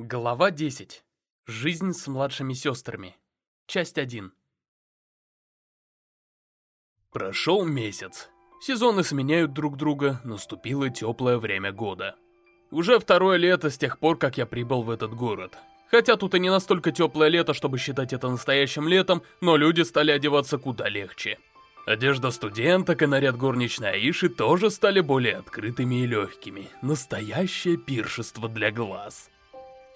Глава 10. Жизнь с младшими сестрами. Часть 1. Прошел месяц. Сезоны сменяют друг друга, наступило теплое время года. Уже второе лето с тех пор, как я прибыл в этот город. Хотя тут и не настолько теплое лето, чтобы считать это настоящим летом, но люди стали одеваться куда легче. Одежда студенток и наряд горничной Аиши тоже стали более открытыми и легкими. Настоящее пиршество для глаз.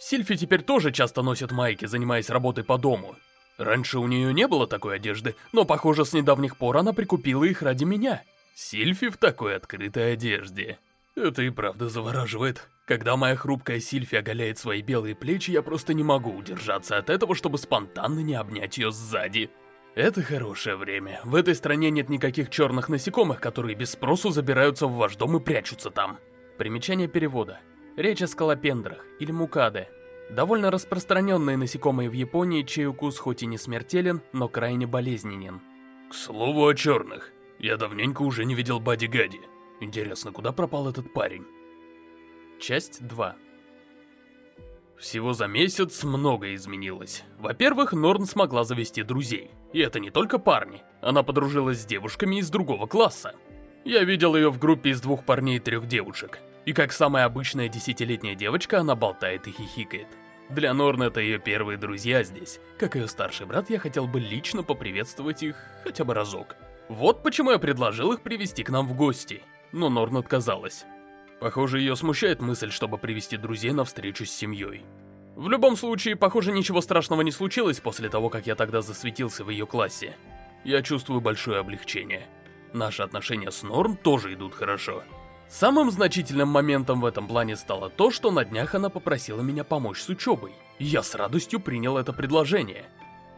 Сильфи теперь тоже часто носит майки, занимаясь работой по дому. Раньше у нее не было такой одежды, но, похоже, с недавних пор она прикупила их ради меня. Сильфи в такой открытой одежде. Это и правда завораживает. Когда моя хрупкая Сильфи оголяет свои белые плечи, я просто не могу удержаться от этого, чтобы спонтанно не обнять ее сзади. Это хорошее время. В этой стране нет никаких черных насекомых, которые без спросу забираются в ваш дом и прячутся там. Примечание перевода. Речь о скалопендрах, или мукаде. Довольно распространенные насекомые в Японии, чей укус хоть и не смертелен, но крайне болезненен. К слову о черных. Я давненько уже не видел Бади Гади. Интересно, куда пропал этот парень? Часть 2 Всего за месяц многое изменилось. Во-первых, Норн смогла завести друзей. И это не только парни. Она подружилась с девушками из другого класса. Я видел ее в группе из двух парней и трех девушек. И как самая обычная десятилетняя девочка, она болтает и хихикает. Для Норн это ее первые друзья здесь. Как ее старший брат, я хотел бы лично поприветствовать их хотя бы разок. Вот почему я предложил их привести к нам в гости. Но Норн отказалась. Похоже, ее смущает мысль, чтобы привести друзей на встречу с семьей. В любом случае, похоже, ничего страшного не случилось после того, как я тогда засветился в ее классе. Я чувствую большое облегчение. Наши отношения с Норн тоже идут хорошо. Самым значительным моментом в этом плане стало то, что на днях она попросила меня помочь с учебой. Я с радостью принял это предложение.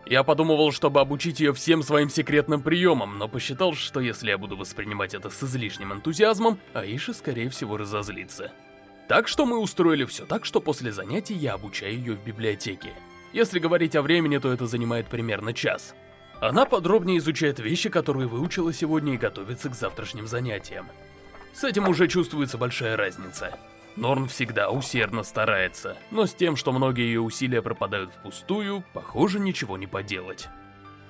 Я подумывал, чтобы обучить ее всем своим секретным приемам, но посчитал, что если я буду воспринимать это с излишним энтузиазмом, Аиша, скорее всего, разозлится. Так что мы устроили все так, что после занятий я обучаю ее в библиотеке. Если говорить о времени, то это занимает примерно час. Она подробнее изучает вещи, которые выучила сегодня и готовится к завтрашним занятиям. С этим уже чувствуется большая разница. Норн всегда усердно старается, но с тем, что многие ее усилия пропадают впустую, похоже, ничего не поделать.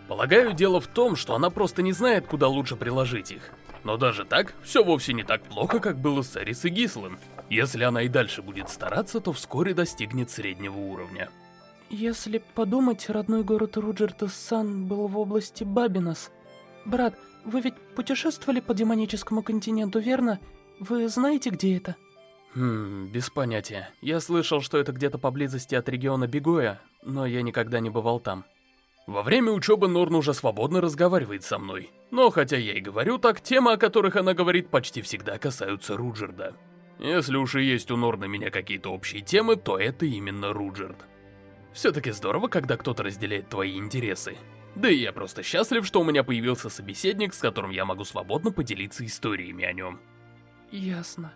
Полагаю, дело в том, что она просто не знает, куда лучше приложить их. Но даже так, все вовсе не так плохо, как было с Эрис и Гислом. Если она и дальше будет стараться, то вскоре достигнет среднего уровня. Если подумать, родной город Руджерта-Сан был в области Бабинос. Брат, вы ведь путешествовали по демоническому континенту, верно? Вы знаете, где это? Хм, без понятия. Я слышал, что это где-то поблизости от региона Бегоя, но я никогда не бывал там. Во время учебы Норн уже свободно разговаривает со мной. Но хотя я и говорю так, темы, о которых она говорит, почти всегда касаются Руджерда. Если уж и есть у Норна меня какие-то общие темы, то это именно Руджерд. Все-таки здорово, когда кто-то разделяет твои интересы. Да и я просто счастлив, что у меня появился собеседник, с которым я могу свободно поделиться историями о нем. Ясно.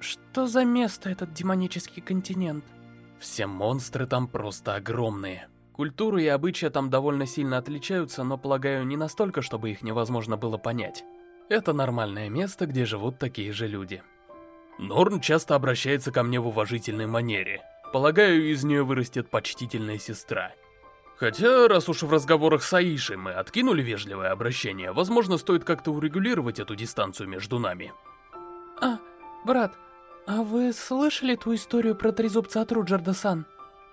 Что за место этот демонический континент? Все монстры там просто огромные. Культуры и обычаи там довольно сильно отличаются, но, полагаю, не настолько, чтобы их невозможно было понять. Это нормальное место, где живут такие же люди. Норн часто обращается ко мне в уважительной манере. Полагаю, из нее вырастет почтительная сестра. Хотя, раз уж в разговорах с Аишей мы откинули вежливое обращение, возможно, стоит как-то урегулировать эту дистанцию между нами. А, брат, а вы слышали ту историю про трезубца от Руджерда-сан?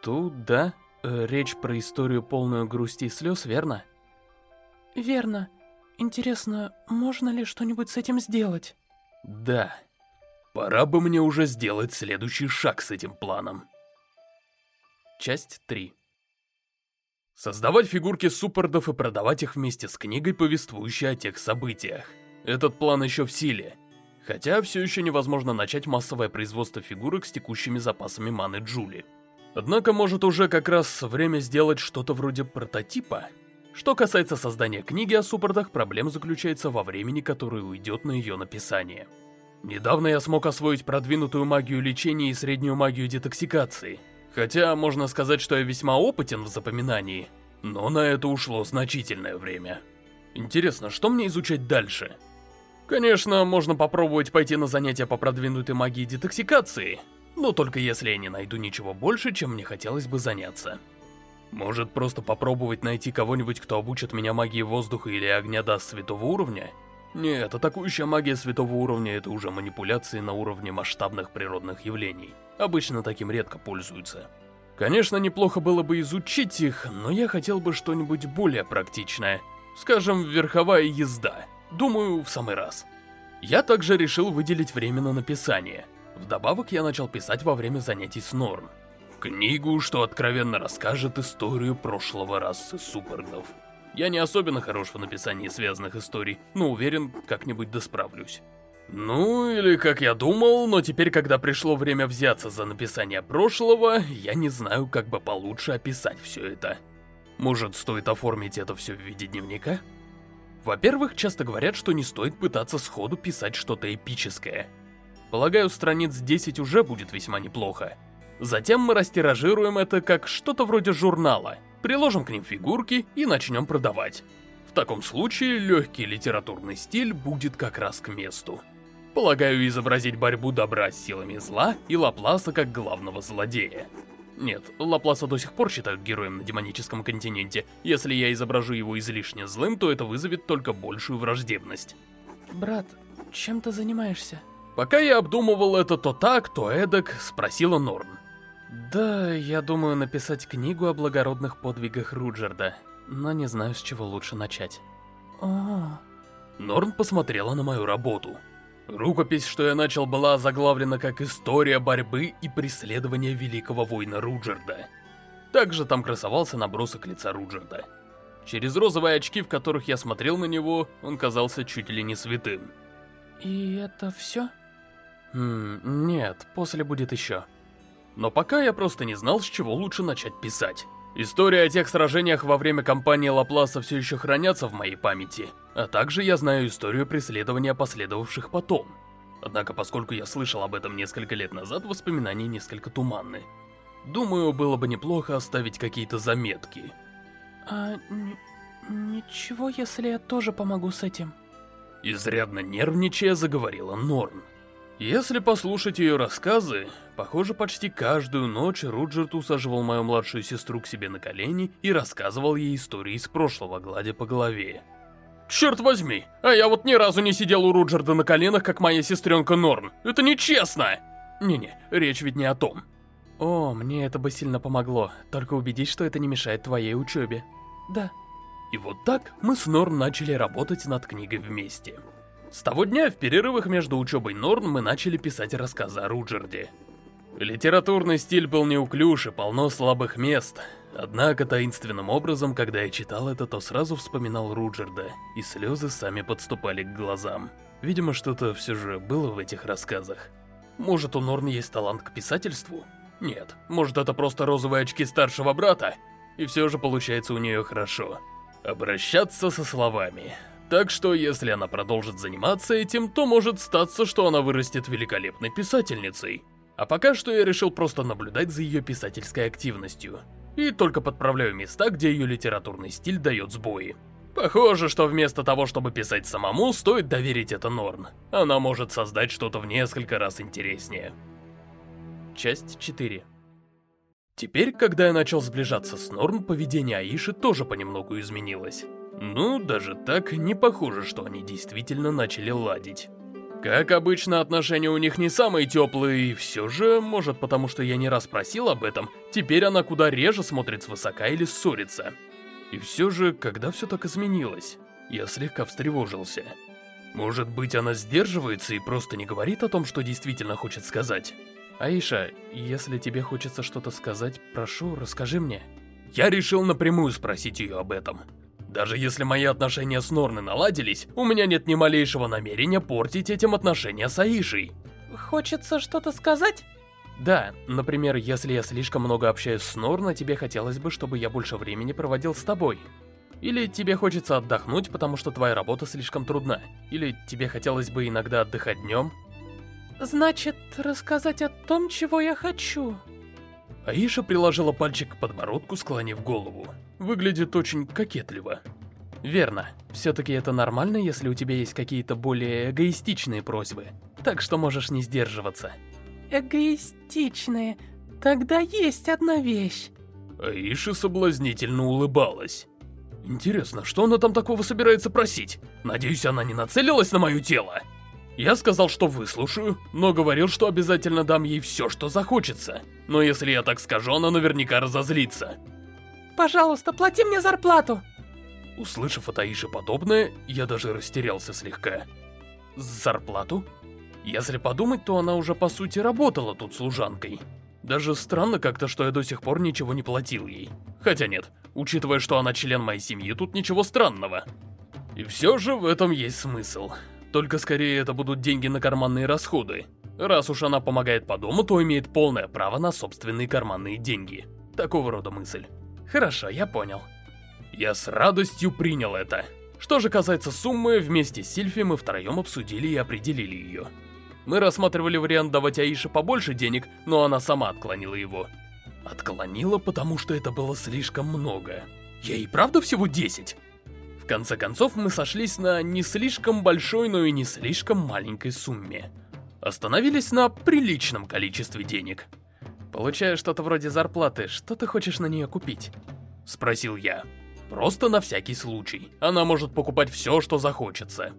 Ту, да. Э, речь про историю полную грусти и слез, верно? Верно. Интересно, можно ли что-нибудь с этим сделать? Да. Пора бы мне уже сделать следующий шаг с этим планом. Часть 3 Создавать фигурки суппордов и продавать их вместе с книгой, повествующей о тех событиях. Этот план еще в силе. Хотя все еще невозможно начать массовое производство фигурок с текущими запасами маны Джули. Однако может уже как раз время сделать что-то вроде прототипа. Что касается создания книги о суппортах, проблема заключается во времени, которое уйдет на ее написание. Недавно я смог освоить продвинутую магию лечения и среднюю магию детоксикации – Хотя, можно сказать, что я весьма опытен в запоминании, но на это ушло значительное время. Интересно, что мне изучать дальше? Конечно, можно попробовать пойти на занятия по продвинутой магии детоксикации, но только если я не найду ничего больше, чем мне хотелось бы заняться. Может, просто попробовать найти кого-нибудь, кто обучит меня магии воздуха или огня даст святого уровня? Нет, атакующая магия святого уровня — это уже манипуляции на уровне масштабных природных явлений. Обычно таким редко пользуются. Конечно, неплохо было бы изучить их, но я хотел бы что-нибудь более практичное. Скажем, верховая езда. Думаю, в самый раз. Я также решил выделить время на написание. Вдобавок я начал писать во время занятий с Норн. Книгу, что откровенно расскажет историю прошлого расы Супергнов. Я не особенно хорош в написании связанных историй, но уверен, как-нибудь досправлюсь. Ну, или как я думал, но теперь, когда пришло время взяться за написание прошлого, я не знаю, как бы получше описать все это. Может, стоит оформить это все в виде дневника? Во-первых, часто говорят, что не стоит пытаться сходу писать что-то эпическое. Полагаю, страниц 10 уже будет весьма неплохо. Затем мы растиражируем это как что-то вроде журнала, приложим к ним фигурки и начнем продавать. В таком случае легкий литературный стиль будет как раз к месту. Полагаю, изобразить борьбу добра с силами зла и Лапласа как главного злодея. Нет, Лапласа до сих пор считают героем на демоническом континенте. Если я изображу его излишне злым, то это вызовет только большую враждебность. Брат, чем ты занимаешься? Пока я обдумывал это то так, то эдак, спросила Норн. Да, я думаю написать книгу о благородных подвигах Руджерда, но не знаю, с чего лучше начать. О. Норн посмотрела на мою работу. Рукопись, что я начал, была заглавлена как «История борьбы и преследования великого воина Руджерда». Также там красовался набросок лица Руджерда. Через розовые очки, в которых я смотрел на него, он казался чуть ли не святым. И это все? Хм, нет, после будет еще. Но пока я просто не знал, с чего лучше начать писать. История о тех сражениях во время кампании Лапласа все еще хранятся в моей памяти, а также я знаю историю преследования последовавших потом. Однако, поскольку я слышал об этом несколько лет назад, воспоминания несколько туманны. Думаю, было бы неплохо оставить какие-то заметки. А ничего, если я тоже помогу с этим? Изрядно нервничая, заговорила Норн. Если послушать ее рассказы, похоже, почти каждую ночь Руджерт усаживал мою младшую сестру к себе на колени и рассказывал ей истории из прошлого, гладя по голове. Черт возьми, а я вот ни разу не сидел у Руджерда на коленах, как моя сестренка Норн. Это нечестно! Не-не, речь ведь не о том. О, мне это бы сильно помогло, только убедись, что это не мешает твоей учебе. Да. И вот так мы с Норн начали работать над книгой вместе. С того дня в перерывах между учебой Норн мы начали писать рассказы о Руджерде. Литературный стиль был неуклюж и полно слабых мест. Однако таинственным образом, когда я читал это, то сразу вспоминал Руджерда, и слезы сами подступали к глазам. Видимо, что-то все же было в этих рассказах. Может, у Норн есть талант к писательству? Нет, может, это просто розовые очки старшего брата? И все же получается у нее хорошо. Обращаться со словами. Так что, если она продолжит заниматься этим, то может статься, что она вырастет великолепной писательницей. А пока что я решил просто наблюдать за ее писательской активностью. И только подправляю места, где ее литературный стиль дает сбои. Похоже, что вместо того, чтобы писать самому, стоит доверить это Норн. Она может создать что-то в несколько раз интереснее. Часть 4 Теперь, когда я начал сближаться с Норн, поведение Аиши тоже понемногу изменилось. Ну, даже так, не похоже, что они действительно начали ладить. Как обычно, отношения у них не самые теплые, и все же, может потому что я не раз просил об этом, теперь она куда реже смотрит свысока или ссорится. И все же, когда все так изменилось, я слегка встревожился. Может быть, она сдерживается и просто не говорит о том, что действительно хочет сказать? Аиша, если тебе хочется что-то сказать, прошу, расскажи мне. Я решил напрямую спросить ее об этом. Даже если мои отношения с Норной наладились, у меня нет ни малейшего намерения портить этим отношения с Аишей. Хочется что-то сказать? Да, например, если я слишком много общаюсь с Норной, тебе хотелось бы, чтобы я больше времени проводил с тобой. Или тебе хочется отдохнуть, потому что твоя работа слишком трудна. Или тебе хотелось бы иногда отдыхать днем. Значит, рассказать о том, чего я хочу. Аиша приложила пальчик к подбородку, склонив голову. Выглядит очень кокетливо. Верно. Все-таки это нормально, если у тебя есть какие-то более эгоистичные просьбы. Так что можешь не сдерживаться. эгоистичные. Тогда есть одна вещь. Аиша соблазнительно улыбалась. Интересно, что она там такого собирается просить? Надеюсь, она не нацелилась на мое тело? Я сказал, что выслушаю, но говорил, что обязательно дам ей все, что захочется. Но если я так скажу, она наверняка разозлится. Пожалуйста, плати мне зарплату. Услышав от Аиши подобное, я даже растерялся слегка. Зарплату? Если подумать, то она уже по сути работала тут служанкой. Даже странно как-то, что я до сих пор ничего не платил ей. Хотя нет, учитывая, что она член моей семьи, тут ничего странного. И все же в этом есть смысл. Только скорее это будут деньги на карманные расходы. Раз уж она помогает по дому, то имеет полное право на собственные карманные деньги. Такого рода мысль. Хорошо, я понял. Я с радостью принял это. Что же касается суммы, вместе с Сильфи мы втроем обсудили и определили ее. Мы рассматривали вариант давать Аише побольше денег, но она сама отклонила его. Отклонила, потому что это было слишком много. И правда всего 10? В конце концов, мы сошлись на не слишком большой, но и не слишком маленькой сумме. Остановились на приличном количестве денег. Получая что-то вроде зарплаты, что ты хочешь на нее купить? Спросил я. Просто на всякий случай. Она может покупать все, что захочется.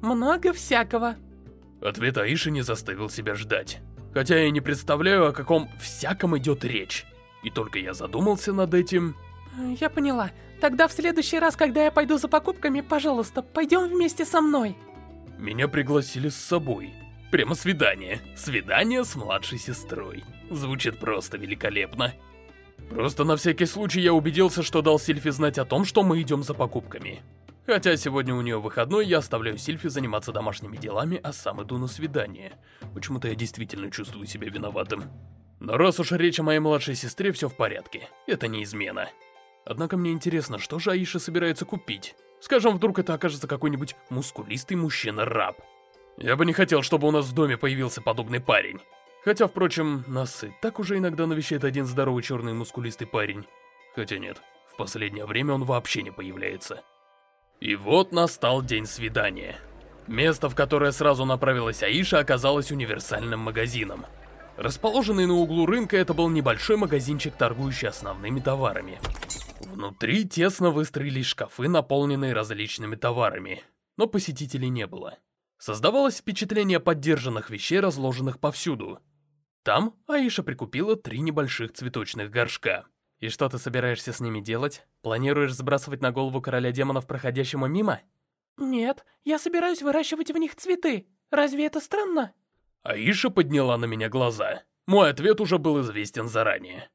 Много всякого. Ответ Аиши не заставил себя ждать. Хотя я не представляю, о каком всяком идет речь. И только я задумался над этим... Я поняла. Тогда в следующий раз, когда я пойду за покупками, пожалуйста, пойдем вместе со мной. Меня пригласили с собой. Прямо свидание. Свидание с младшей сестрой. Звучит просто великолепно. Просто на всякий случай я убедился, что дал Сильфи знать о том, что мы идем за покупками. Хотя сегодня у нее выходной, я оставляю Сильфи заниматься домашними делами, а сам иду на свидание. Почему-то я действительно чувствую себя виноватым. Но раз уж речь о моей младшей сестре, все в порядке. Это не измена. Однако мне интересно, что же Аиша собирается купить? Скажем, вдруг это окажется какой-нибудь мускулистый мужчина-раб. Я бы не хотел, чтобы у нас в доме появился подобный парень. Хотя, впрочем, нас и так уже иногда навещает один здоровый черный мускулистый парень. Хотя нет, в последнее время он вообще не появляется. И вот настал день свидания. Место, в которое сразу направилась Аиша, оказалось универсальным магазином. Расположенный на углу рынка, это был небольшой магазинчик, торгующий основными товарами. Внутри тесно выстроились шкафы, наполненные различными товарами, но посетителей не было. Создавалось впечатление поддержанных вещей, разложенных повсюду. Там Аиша прикупила три небольших цветочных горшка. И что ты собираешься с ними делать? Планируешь сбрасывать на голову короля демонов, проходящему мимо? Нет, я собираюсь выращивать в них цветы. Разве это странно? Аиша подняла на меня глаза. Мой ответ уже был известен заранее.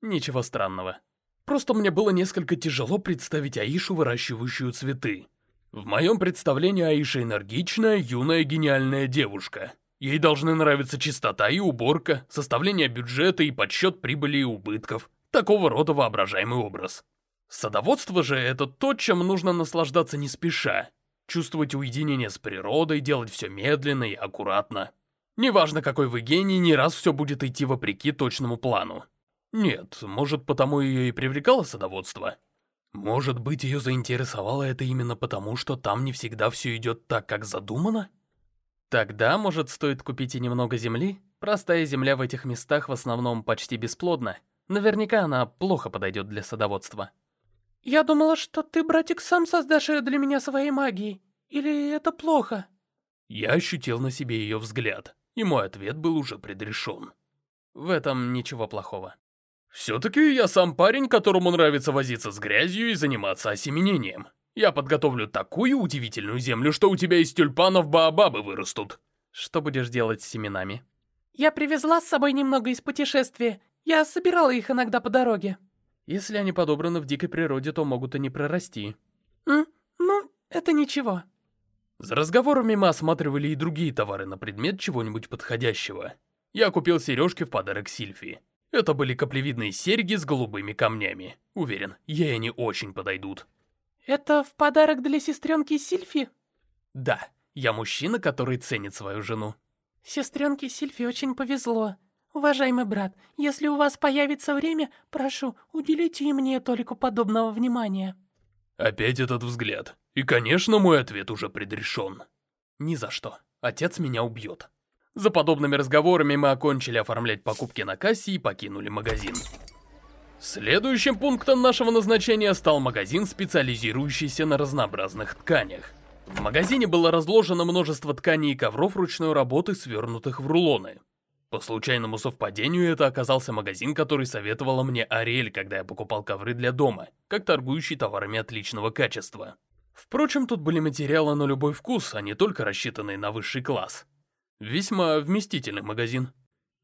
Ничего странного. Просто мне было несколько тяжело представить Аишу, выращивающую цветы. В моем представлении Аиша энергичная, юная, гениальная девушка. Ей должны нравиться чистота и уборка, составление бюджета и подсчет прибыли и убытков. Такого рода воображаемый образ. Садоводство же это то, чем нужно наслаждаться не спеша. Чувствовать уединение с природой, делать все медленно и аккуратно. Неважно, какой вы гений, не раз все будет идти вопреки точному плану. Нет, может, потому ее и привлекало садоводство? Может быть, ее заинтересовало это именно потому, что там не всегда все идет так, как задумано? Тогда, может, стоит купить и немного земли? Простая земля в этих местах в основном почти бесплодна. Наверняка она плохо подойдет для садоводства. Я думала, что ты, братик, сам создашь ее для меня своей магией. Или это плохо? Я ощутил на себе ее взгляд, и мой ответ был уже предрешен. В этом ничего плохого. Все-таки я сам парень, которому нравится возиться с грязью и заниматься осеменением. Я подготовлю такую удивительную землю, что у тебя из тюльпанов баобабы вырастут. Что будешь делать с семенами? Я привезла с собой немного из путешествия. Я собирала их иногда по дороге. Если они подобраны в дикой природе, то могут и не прорасти. М? Ну, это ничего. За разговорами мы осматривали и другие товары на предмет чего-нибудь подходящего. Я купил сережки в подарок Сильфи. Это были каплевидные серьги с голубыми камнями. Уверен, ей они очень подойдут. Это в подарок для сестренки Сильфи? Да, я мужчина, который ценит свою жену. Сестренке Сильфи очень повезло. Уважаемый брат, если у вас появится время, прошу, уделите и мне только подобного внимания. Опять этот взгляд. И, конечно, мой ответ уже предрешен. Ни за что. Отец меня убьет. За подобными разговорами мы окончили оформлять покупки на кассе и покинули магазин. Следующим пунктом нашего назначения стал магазин, специализирующийся на разнообразных тканях. В магазине было разложено множество тканей и ковров ручной работы, свернутых в рулоны. По случайному совпадению, это оказался магазин, который советовала мне Ариэль, когда я покупал ковры для дома, как торгующий товарами отличного качества. Впрочем, тут были материалы на любой вкус, а не только рассчитанные на высший класс. Весьма вместительный магазин.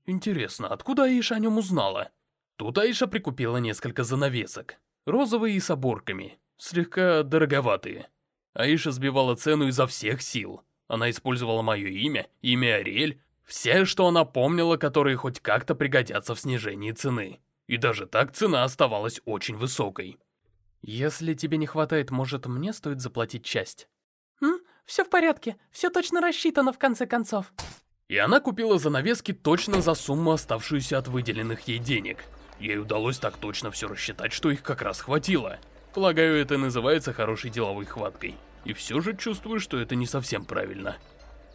Интересно, откуда Аиша о нем узнала? Тут Аиша прикупила несколько занавесок. Розовые и с оборками. Слегка дороговатые. Аиша сбивала цену изо всех сил. Она использовала мое имя, имя Ариэль, все, что она помнила, которые хоть как-то пригодятся в снижении цены. И даже так цена оставалась очень высокой. Если тебе не хватает, может, мне стоит заплатить часть? Все в порядке, все точно рассчитано в конце концов. И она купила занавески точно за сумму, оставшуюся от выделенных ей денег. Ей удалось так точно все рассчитать, что их как раз хватило. Полагаю, это называется хорошей деловой хваткой. И все же чувствую, что это не совсем правильно.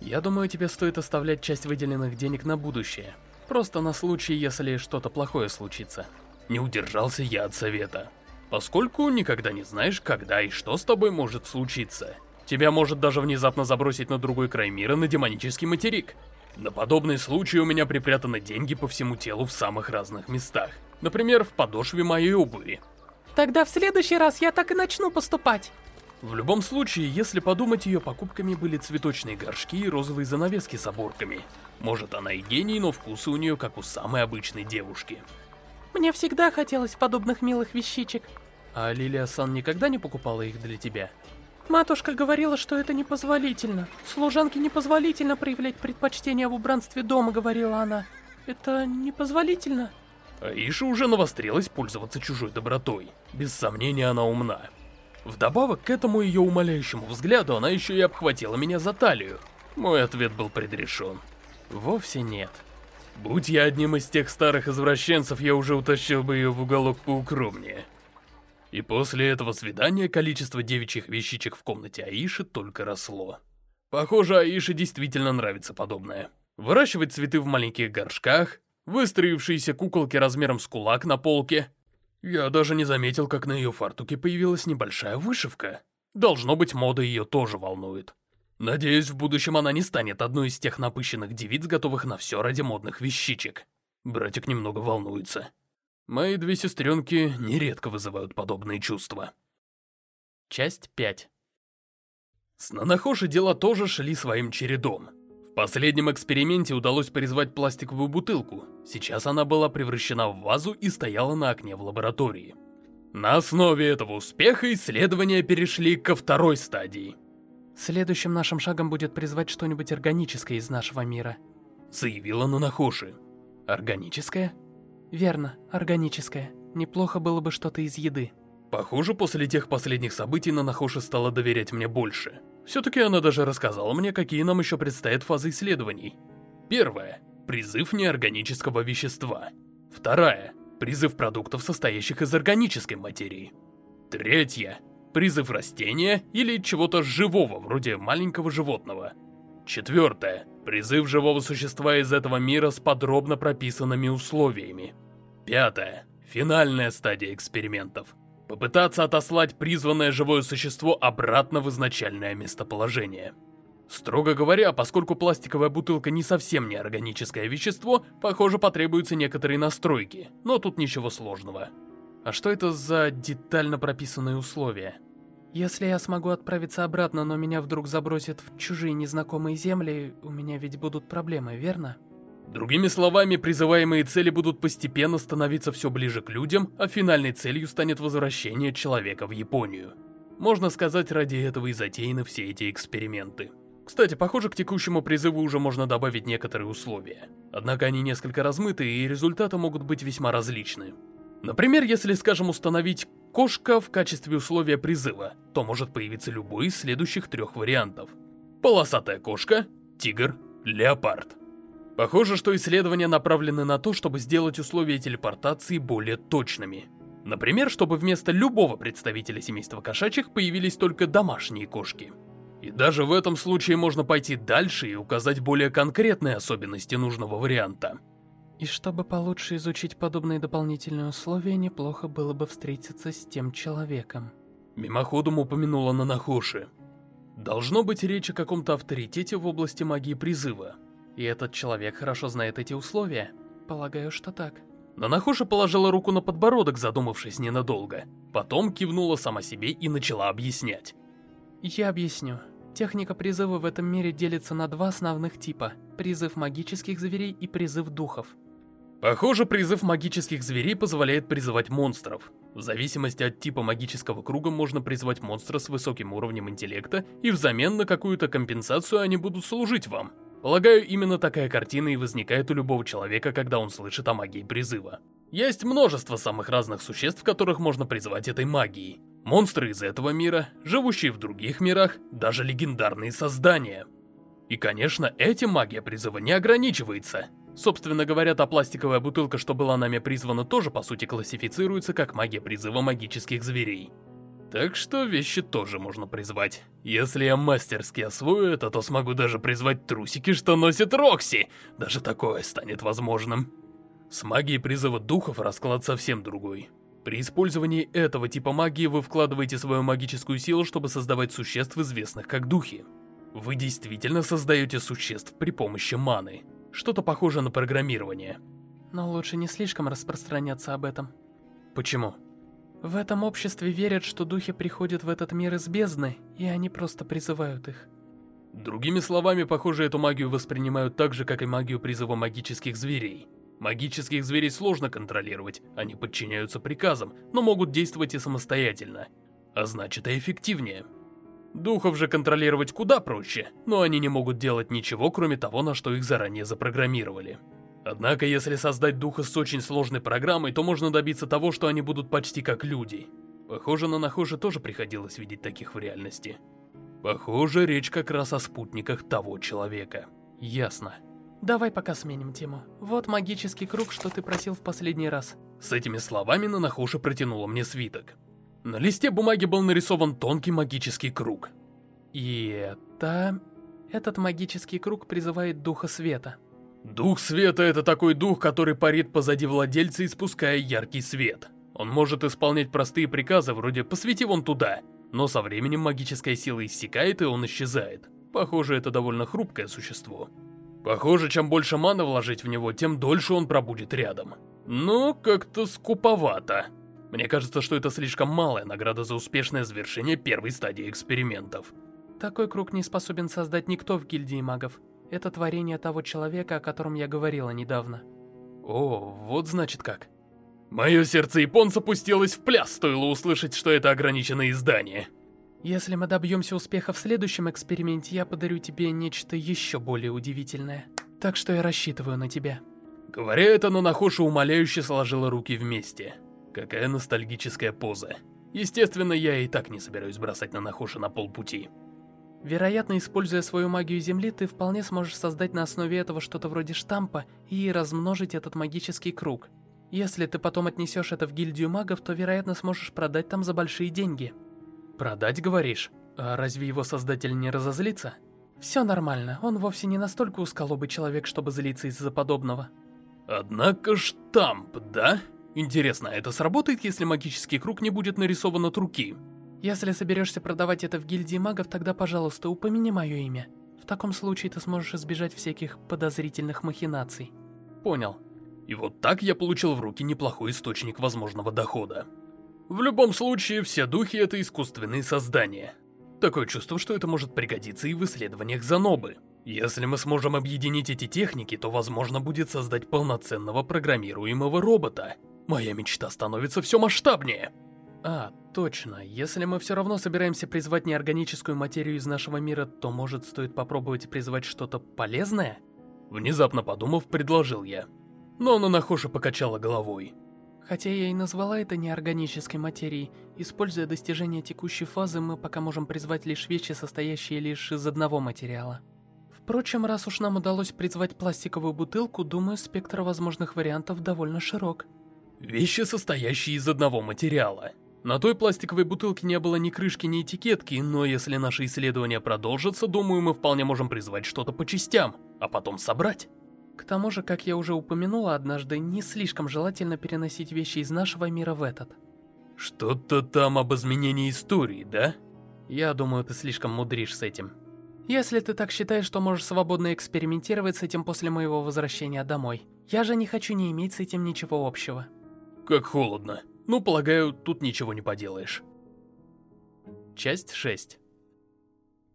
Я думаю, тебе стоит оставлять часть выделенных денег на будущее. Просто на случай, если что-то плохое случится. Не удержался я от совета. Поскольку никогда не знаешь, когда и что с тобой может случиться. Тебя может даже внезапно забросить на другой край мира, на демонический материк. На подобный случай у меня припрятаны деньги по всему телу в самых разных местах. Например, в подошве моей обуви. Тогда в следующий раз я так и начну поступать. В любом случае, если подумать, ее покупками были цветочные горшки и розовые занавески с оборками. Может, она и гений, но вкусы у нее как у самой обычной девушки. Мне всегда хотелось подобных милых вещичек. А Лилия-сан никогда не покупала их для тебя? Матушка говорила, что это непозволительно. Служанке непозволительно проявлять предпочтение в убранстве дома, говорила она. Это непозволительно. Аиша уже навострилась пользоваться чужой добротой. Без сомнения, она умна. Вдобавок к этому ее умоляющему взгляду, она еще и обхватила меня за талию. Мой ответ был предрешен. Вовсе нет. Будь я одним из тех старых извращенцев, я уже утащил бы ее в уголок поукромнее. И после этого свидания количество девичьих вещичек в комнате Аиши только росло. Похоже, Аише действительно нравится подобное. Выращивать цветы в маленьких горшках, выстроившиеся куколки размером с кулак на полке. Я даже не заметил, как на ее фартуке появилась небольшая вышивка. Должно быть, мода ее тоже волнует. Надеюсь, в будущем она не станет одной из тех напыщенных девиц, готовых на все ради модных вещичек. Братик немного волнуется. Мои две сестренки нередко вызывают подобные чувства. Часть 5 С Нанахоши дела тоже шли своим чередом. В последнем эксперименте удалось призвать пластиковую бутылку. Сейчас она была превращена в вазу и стояла на окне в лаборатории. На основе этого успеха исследования перешли ко второй стадии. Следующим нашим шагом будет призвать что-нибудь органическое из нашего мира. Заявила Нанахоши. Органическое? Верно, органическое. Неплохо было бы что-то из еды. Похоже, после тех последних событий Нанахоши стала доверять мне больше. Все-таки она даже рассказала мне, какие нам еще предстоят фазы исследований. Первая – призыв неорганического вещества. Вторая – призыв продуктов, состоящих из органической материи. Третья – призыв растения или чего-то живого, вроде маленького животного. Четвертое – призыв живого существа из этого мира с подробно прописанными условиями. Пятое. Финальная стадия экспериментов. Попытаться отослать призванное живое существо обратно в изначальное местоположение. Строго говоря, поскольку пластиковая бутылка не совсем неорганическое вещество, похоже, потребуются некоторые настройки, но тут ничего сложного. А что это за детально прописанные условия? Если я смогу отправиться обратно, но меня вдруг забросят в чужие незнакомые земли, у меня ведь будут проблемы, верно? Другими словами, призываемые цели будут постепенно становиться все ближе к людям, а финальной целью станет возвращение человека в Японию. Можно сказать, ради этого и затеяны все эти эксперименты. Кстати, похоже, к текущему призыву уже можно добавить некоторые условия. Однако они несколько размыты, и результаты могут быть весьма различны. Например, если, скажем, установить кошка в качестве условия призыва, то может появиться любой из следующих трех вариантов. Полосатая кошка, тигр, леопард. Похоже, что исследования направлены на то, чтобы сделать условия телепортации более точными. Например, чтобы вместо любого представителя семейства кошачьих появились только домашние кошки. И даже в этом случае можно пойти дальше и указать более конкретные особенности нужного варианта. И чтобы получше изучить подобные дополнительные условия, неплохо было бы встретиться с тем человеком. Мимоходом упомянула Нанахоши. Должно быть речь о каком-то авторитете в области магии призыва. И этот человек хорошо знает эти условия? Полагаю, что так. Нанахоша положила руку на подбородок, задумавшись ненадолго. Потом кивнула сама себе и начала объяснять. Я объясню. Техника призыва в этом мире делится на два основных типа. Призыв магических зверей и призыв духов. Похоже, призыв магических зверей позволяет призывать монстров. В зависимости от типа магического круга можно призвать монстра с высоким уровнем интеллекта, и взамен на какую-то компенсацию они будут служить вам. Полагаю, именно такая картина и возникает у любого человека, когда он слышит о магии призыва. Есть множество самых разных существ, которых можно призвать этой магией. Монстры из этого мира, живущие в других мирах, даже легендарные создания. И, конечно, этим магия призыва не ограничивается. Собственно говоря, та пластиковая бутылка, что была нами призвана, тоже по сути классифицируется как магия призыва магических зверей. Так что вещи тоже можно призвать. Если я мастерски освою это, то смогу даже призвать трусики, что носит Рокси. Даже такое станет возможным. С магией призыва духов расклад совсем другой. При использовании этого типа магии вы вкладываете свою магическую силу, чтобы создавать существ, известных как духи. Вы действительно создаете существ при помощи маны. Что-то похоже на программирование. Но лучше не слишком распространяться об этом. Почему? В этом обществе верят, что духи приходят в этот мир из бездны, и они просто призывают их. Другими словами, похоже, эту магию воспринимают так же, как и магию призыва магических зверей. Магических зверей сложно контролировать, они подчиняются приказам, но могут действовать и самостоятельно. А значит, и эффективнее. Духов же контролировать куда проще, но они не могут делать ничего, кроме того, на что их заранее запрограммировали. Однако, если создать духа с очень сложной программой, то можно добиться того, что они будут почти как люди. Похоже, на Нахоже тоже приходилось видеть таких в реальности. Похоже, речь как раз о спутниках того человека. Ясно. Давай пока сменим тему. Вот магический круг, что ты просил в последний раз. С этими словами Нанахоши протянула мне свиток. На листе бумаги был нарисован тонкий магический круг. И это... Этот магический круг призывает Духа Света. Дух света — это такой дух, который парит позади владельца, испуская яркий свет. Он может исполнять простые приказы, вроде «посвети вон туда», но со временем магическая сила иссякает, и он исчезает. Похоже, это довольно хрупкое существо. Похоже, чем больше маны вложить в него, тем дольше он пробудет рядом. Но как-то скуповато. Мне кажется, что это слишком малая награда за успешное завершение первой стадии экспериментов. Такой круг не способен создать никто в гильдии магов. Это творение того человека, о котором я говорила недавно. О, вот значит как. Мое сердце японца пустилось в пляс, стоило услышать, что это ограниченное издание. Если мы добьемся успеха в следующем эксперименте, я подарю тебе нечто еще более удивительное. Так что я рассчитываю на тебя. Говоря это, Нанахоша умоляюще сложила руки вместе. Какая ностальгическая поза. Естественно, я и так не собираюсь бросать Нанахоши на полпути. Вероятно, используя свою магию Земли, ты вполне сможешь создать на основе этого что-то вроде штампа и размножить этот магический круг. Если ты потом отнесешь это в гильдию магов, то, вероятно, сможешь продать там за большие деньги. Продать, говоришь? А разве его создатель не разозлится? Все нормально, он вовсе не настолько узколобый человек, чтобы злиться из-за подобного. Однако штамп, да? Интересно, это сработает, если магический круг не будет нарисован от руки? Если соберешься продавать это в гильдии магов, тогда, пожалуйста, упомяни мое имя. В таком случае ты сможешь избежать всяких подозрительных махинаций. Понял. И вот так я получил в руки неплохой источник возможного дохода. В любом случае, все духи — это искусственные создания. Такое чувство, что это может пригодиться и в исследованиях Занобы. Если мы сможем объединить эти техники, то возможно будет создать полноценного программируемого робота. Моя мечта становится все масштабнее. А, точно. Если мы все равно собираемся призвать неорганическую материю из нашего мира, то может стоит попробовать призвать что-то полезное? Внезапно подумав, предложил я. Но Нанахоша покачала головой. Хотя я и назвала это неорганической материей, используя достижение текущей фазы, мы пока можем призвать лишь вещи, состоящие лишь из одного материала. Впрочем, раз уж нам удалось призвать пластиковую бутылку, думаю, спектр возможных вариантов довольно широк. Вещи, состоящие из одного материала. На той пластиковой бутылке не было ни крышки, ни этикетки, но если наши исследования продолжатся, думаю, мы вполне можем призвать что-то по частям, а потом собрать. К тому же, как я уже упомянула однажды, не слишком желательно переносить вещи из нашего мира в этот. Что-то там об изменении истории, да? Я думаю, ты слишком мудришь с этим. Если ты так считаешь, что можешь свободно экспериментировать с этим после моего возвращения домой. Я же не хочу не иметь с этим ничего общего. Как холодно. Ну, полагаю, тут ничего не поделаешь. Часть 6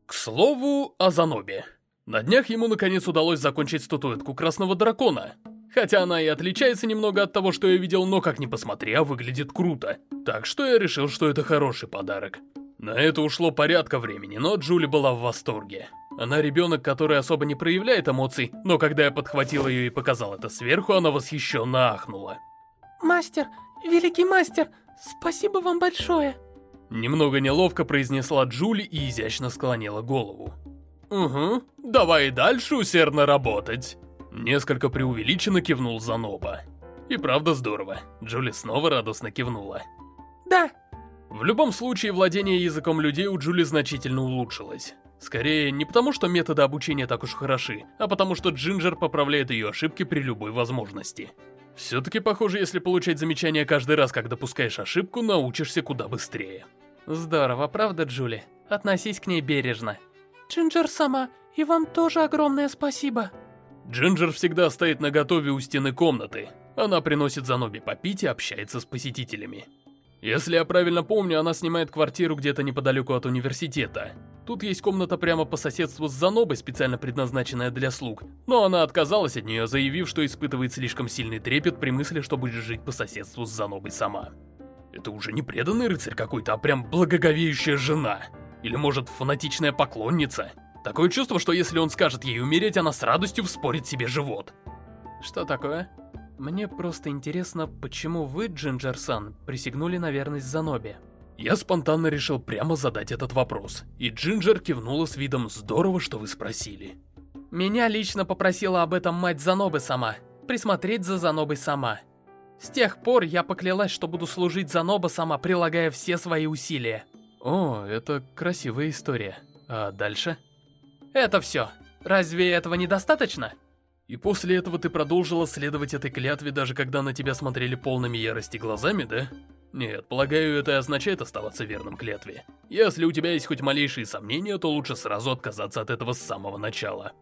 К слову, о Занобе. На днях ему наконец удалось закончить статуэтку Красного Дракона. Хотя она и отличается немного от того, что я видел, но как ни посмотри, а выглядит круто. Так что я решил, что это хороший подарок. На это ушло порядка времени, но Джули была в восторге. Она ребенок, который особо не проявляет эмоций, но когда я подхватил ее и показал это сверху, она восхищенно ахнула. «Мастер, великий мастер, спасибо вам большое!» Немного неловко произнесла Джули и изящно склонила голову. «Угу, давай дальше усердно работать!» Несколько преувеличенно кивнул Заноба. И правда здорово. Джули снова радостно кивнула. «Да!» В любом случае, владение языком людей у Джули значительно улучшилось. Скорее, не потому что методы обучения так уж хороши, а потому что Джинджер поправляет ее ошибки при любой возможности. Все-таки, похоже, если получать замечания каждый раз, как допускаешь ошибку, научишься куда быстрее. Здорово, правда, Джули? Относись к ней бережно. Джинджер сама, и вам тоже огромное спасибо. Джинджер всегда стоит на готове у стены комнаты. Она приносит Заноби попить и общается с посетителями. Если я правильно помню, она снимает квартиру где-то неподалеку от университета. Тут есть комната прямо по соседству с Занобой, специально предназначенная для слуг, но она отказалась от нее, заявив, что испытывает слишком сильный трепет при мысли, что будет жить по соседству с Занобой сама. Это уже не преданный рыцарь какой-то, а прям благоговеющая жена. Или может фанатичная поклонница. Такое чувство, что если он скажет ей умереть, она с радостью вспорит себе живот. Что такое? Мне просто интересно, почему вы, Джинджер-сан, присягнули на верность Заноби? Я спонтанно решил прямо задать этот вопрос, и Джинджер кивнула с видом «здорово, что вы спросили». Меня лично попросила об этом мать Занобы сама, присмотреть за Занобой сама. С тех пор я поклялась, что буду служить Заноба сама, прилагая все свои усилия. О, это красивая история. А дальше? Это все. Разве этого недостаточно? И после этого ты продолжила следовать этой клятве, даже когда на тебя смотрели полными ярости глазами, да? Нет, полагаю, это означает оставаться верным клятве. Если у тебя есть хоть малейшие сомнения, то лучше сразу отказаться от этого с самого начала.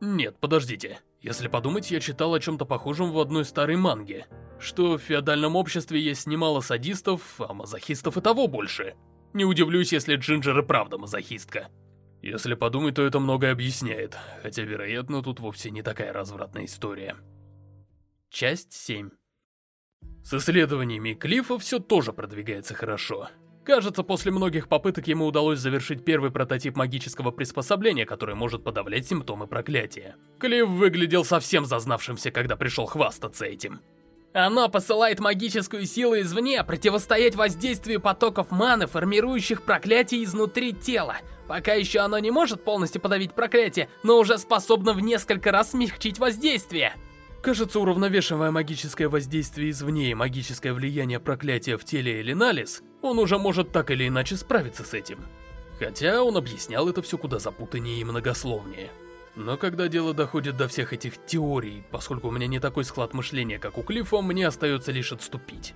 Нет, подождите. Если подумать, я читал о чем-то похожем в одной старой манге. Что в феодальном обществе есть немало садистов, а мазохистов и того больше. Не удивлюсь, если Джинджер и правда мазохистка. Если подумать, то это многое объясняет, хотя, вероятно, тут вовсе не такая развратная история. Часть 7 с исследованиями Клиффа все тоже продвигается хорошо. Кажется, после многих попыток ему удалось завершить первый прототип магического приспособления, которое может подавлять симптомы проклятия. Клифф выглядел совсем зазнавшимся, когда пришел хвастаться этим. Оно посылает магическую силу извне, противостоять воздействию потоков маны, формирующих проклятие изнутри тела. Пока еще оно не может полностью подавить проклятие, но уже способно в несколько раз смягчить воздействие. Кажется, уравновешивая магическое воздействие извне и магическое влияние проклятия в теле Элиналис, он уже может так или иначе справиться с этим. Хотя он объяснял это все куда запутаннее и многословнее. Но когда дело доходит до всех этих теорий, поскольку у меня не такой склад мышления, как у Клиффа, мне остается лишь отступить.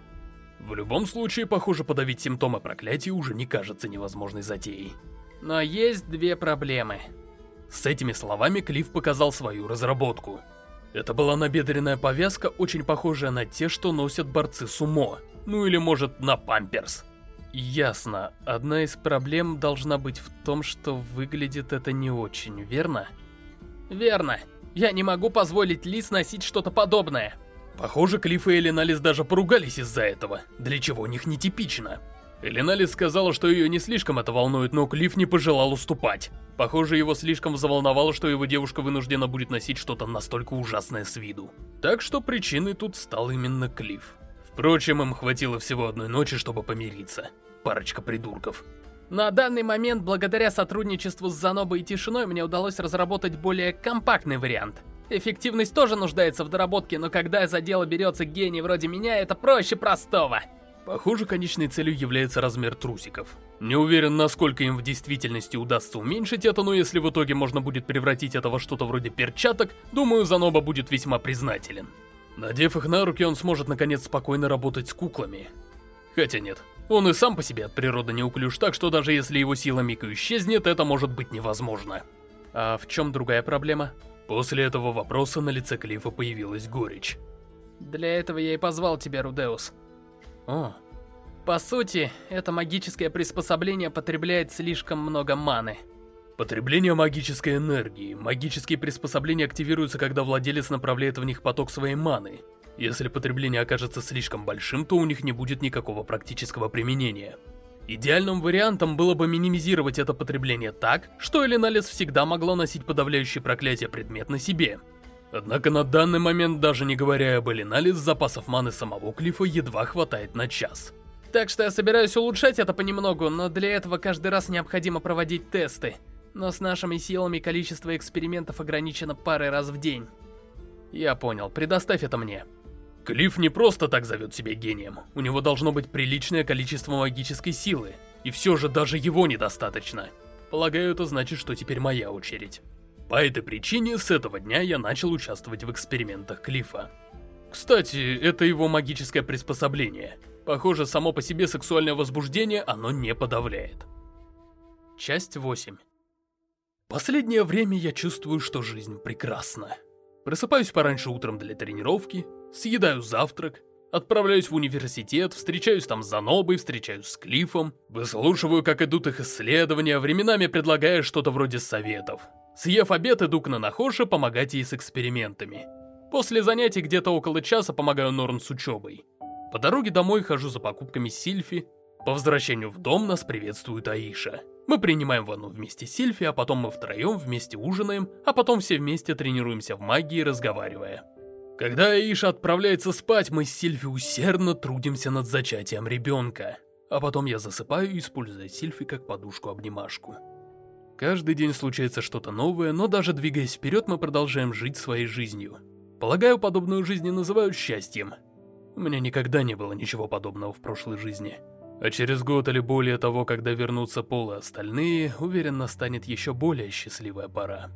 В любом случае, похоже, подавить симптомы проклятия уже не кажется невозможной затеей. Но есть две проблемы. С этими словами Клифф показал свою разработку — это была набедренная повязка, очень похожая на те, что носят борцы сумо. Ну или может на памперс. Ясно. Одна из проблем должна быть в том, что выглядит это не очень, верно? Верно. Я не могу позволить Лис носить что-то подобное. Похоже, Клифф и Эленалис даже поругались из-за этого, для чего у них нетипично. Элиналис сказала, что ее не слишком это волнует, но Клифф не пожелал уступать. Похоже, его слишком заволновало, что его девушка вынуждена будет носить что-то настолько ужасное с виду. Так что причиной тут стал именно Клифф. Впрочем, им хватило всего одной ночи, чтобы помириться. Парочка придурков. На данный момент, благодаря сотрудничеству с Занобой и Тишиной, мне удалось разработать более компактный вариант. Эффективность тоже нуждается в доработке, но когда за дело берется гений вроде меня, это проще простого. Похоже, конечной целью является размер трусиков. Не уверен, насколько им в действительности удастся уменьшить это, но если в итоге можно будет превратить это во что-то вроде перчаток, думаю, Заноба будет весьма признателен. Надев их на руки, он сможет наконец спокойно работать с куклами. Хотя нет, он и сам по себе от природы неуклюж, так что даже если его сила Мика исчезнет, это может быть невозможно. А в чем другая проблема? После этого вопроса на лице Клифа появилась горечь. Для этого я и позвал тебя, Рудеус. О. По сути, это магическое приспособление потребляет слишком много маны. Потребление магической энергии. Магические приспособления активируются, когда владелец направляет в них поток своей маны. Если потребление окажется слишком большим, то у них не будет никакого практического применения. Идеальным вариантом было бы минимизировать это потребление так, что Элиналис всегда могла носить подавляющий проклятие предмет на себе. Однако на данный момент, даже не говоря об Элиналис, запасов маны самого Клифа едва хватает на час. Так что я собираюсь улучшать это понемногу, но для этого каждый раз необходимо проводить тесты. Но с нашими силами количество экспериментов ограничено парой раз в день. Я понял, предоставь это мне. Клифф не просто так зовет себя гением. У него должно быть приличное количество магической силы. И все же даже его недостаточно. Полагаю, это значит, что теперь моя очередь. По этой причине, с этого дня я начал участвовать в экспериментах Клифа. Кстати, это его магическое приспособление. Похоже, само по себе сексуальное возбуждение оно не подавляет. Часть 8 Последнее время я чувствую, что жизнь прекрасна. Просыпаюсь пораньше утром для тренировки, съедаю завтрак, отправляюсь в университет, встречаюсь там с Занобой, встречаюсь с Клифом, выслушиваю, как идут их исследования, временами предлагая что-то вроде советов. Съев обед, иду к Нанахоше помогать ей с экспериментами. После занятий где-то около часа помогаю Норн с учебой. По дороге домой хожу за покупками Сильфи. По возвращению в дом нас приветствует Аиша. Мы принимаем ванну вместе с Сильфи, а потом мы втроем вместе ужинаем, а потом все вместе тренируемся в магии, разговаривая. Когда Аиша отправляется спать, мы с Сильфи усердно трудимся над зачатием ребенка. А потом я засыпаю, используя Сильфи как подушку-обнимашку. Каждый день случается что-то новое, но даже двигаясь вперед, мы продолжаем жить своей жизнью. Полагаю, подобную жизнь называют счастьем. У меня никогда не было ничего подобного в прошлой жизни. А через год или более того, когда вернутся Пол и остальные, уверенно станет еще более счастливая пора.